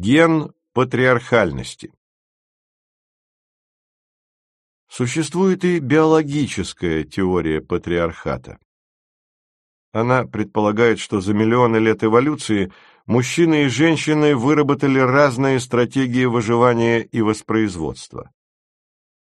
Ген патриархальности Существует и биологическая теория патриархата. Она предполагает, что за миллионы лет эволюции мужчины и женщины выработали разные стратегии выживания и воспроизводства.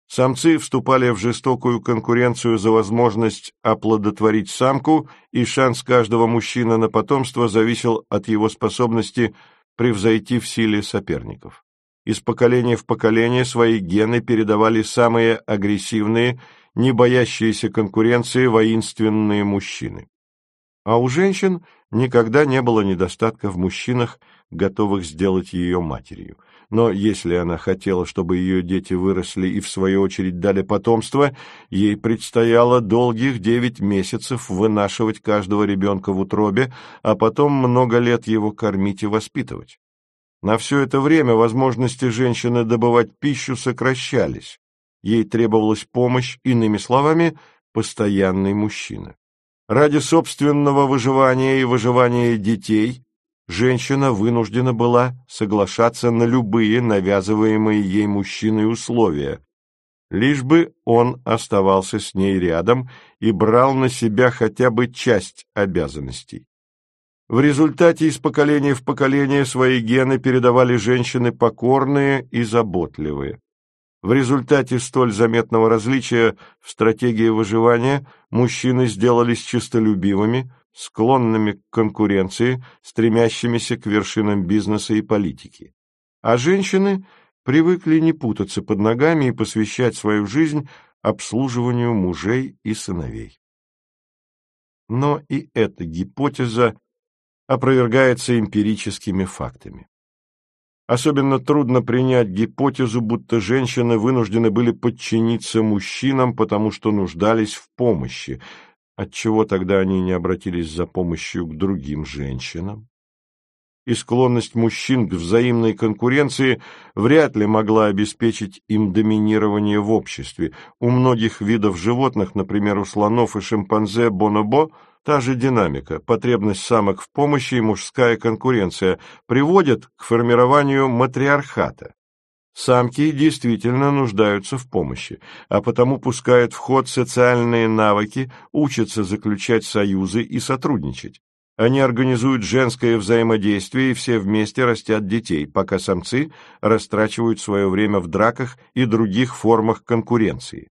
Самцы вступали в жестокую конкуренцию за возможность оплодотворить самку, и шанс каждого мужчины на потомство зависел от его способности превзойти в силе соперников. Из поколения в поколение свои гены передавали самые агрессивные, не боящиеся конкуренции воинственные мужчины. А у женщин никогда не было недостатка в мужчинах, готовых сделать ее матерью. Но если она хотела, чтобы ее дети выросли и, в свою очередь, дали потомство, ей предстояло долгих девять месяцев вынашивать каждого ребенка в утробе, а потом много лет его кормить и воспитывать. На все это время возможности женщины добывать пищу сокращались. Ей требовалась помощь, иными словами, постоянный мужчина. Ради собственного выживания и выживания детей женщина вынуждена была соглашаться на любые навязываемые ей мужчиной условия, лишь бы он оставался с ней рядом и брал на себя хотя бы часть обязанностей. В результате из поколения в поколение свои гены передавали женщины покорные и заботливые. В результате столь заметного различия в стратегии выживания мужчины сделались честолюбивыми, склонными к конкуренции, стремящимися к вершинам бизнеса и политики. А женщины привыкли не путаться под ногами и посвящать свою жизнь обслуживанию мужей и сыновей. Но и эта гипотеза опровергается эмпирическими фактами. Особенно трудно принять гипотезу, будто женщины вынуждены были подчиниться мужчинам, потому что нуждались в помощи, Отчего тогда они не обратились за помощью к другим женщинам? И склонность мужчин к взаимной конкуренции вряд ли могла обеспечить им доминирование в обществе. У многих видов животных, например, у слонов и шимпанзе бонобо, та же динамика, потребность самок в помощи и мужская конкуренция приводят к формированию матриархата. Самки действительно нуждаются в помощи, а потому пускают в ход социальные навыки, учатся заключать союзы и сотрудничать. Они организуют женское взаимодействие и все вместе растят детей, пока самцы растрачивают свое время в драках и других формах конкуренции.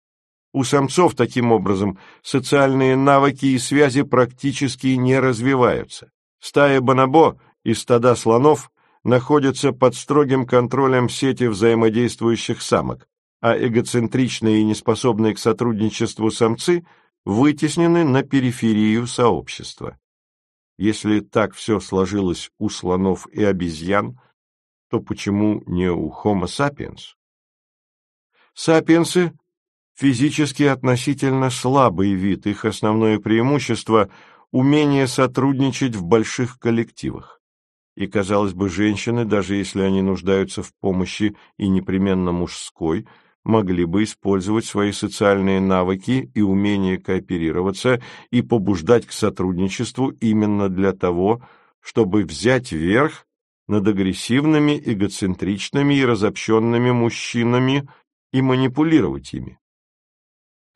У самцов, таким образом, социальные навыки и связи практически не развиваются. Стая бонобо и стада слонов находятся под строгим контролем сети взаимодействующих самок, а эгоцентричные и неспособные к сотрудничеству самцы вытеснены на периферию сообщества. Если так все сложилось у слонов и обезьян, то почему не у Homo sapiens? Сапиенсы – физически относительно слабый вид, их основное преимущество – умение сотрудничать в больших коллективах и, казалось бы, женщины, даже если они нуждаются в помощи и непременно мужской, могли бы использовать свои социальные навыки и умение кооперироваться и побуждать к сотрудничеству именно для того, чтобы взять верх над агрессивными, эгоцентричными и разобщенными мужчинами и манипулировать ими.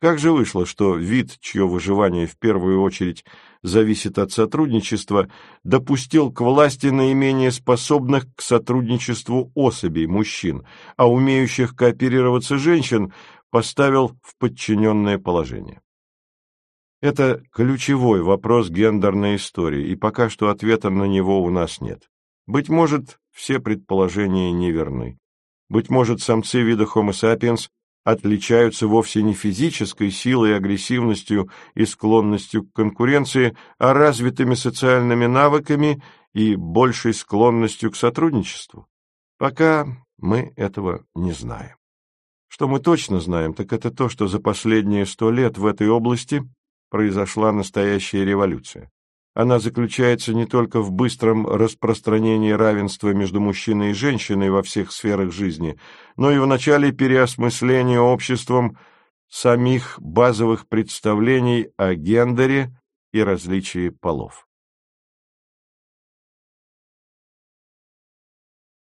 Как же вышло, что вид, чье выживание в первую очередь зависит от сотрудничества, допустил к власти наименее способных к сотрудничеству особей, мужчин, а умеющих кооперироваться женщин поставил в подчиненное положение? Это ключевой вопрос гендерной истории, и пока что ответа на него у нас нет. Быть может, все предположения неверны. Быть может, самцы вида Homo sapiens отличаются вовсе не физической силой агрессивностью и склонностью к конкуренции, а развитыми социальными навыками и большей склонностью к сотрудничеству? Пока мы этого не знаем. Что мы точно знаем, так это то, что за последние сто лет в этой области произошла настоящая революция. Она заключается не только в быстром распространении равенства между мужчиной и женщиной во всех сферах жизни, но и в начале переосмысления обществом самих базовых представлений о гендере и различии полов.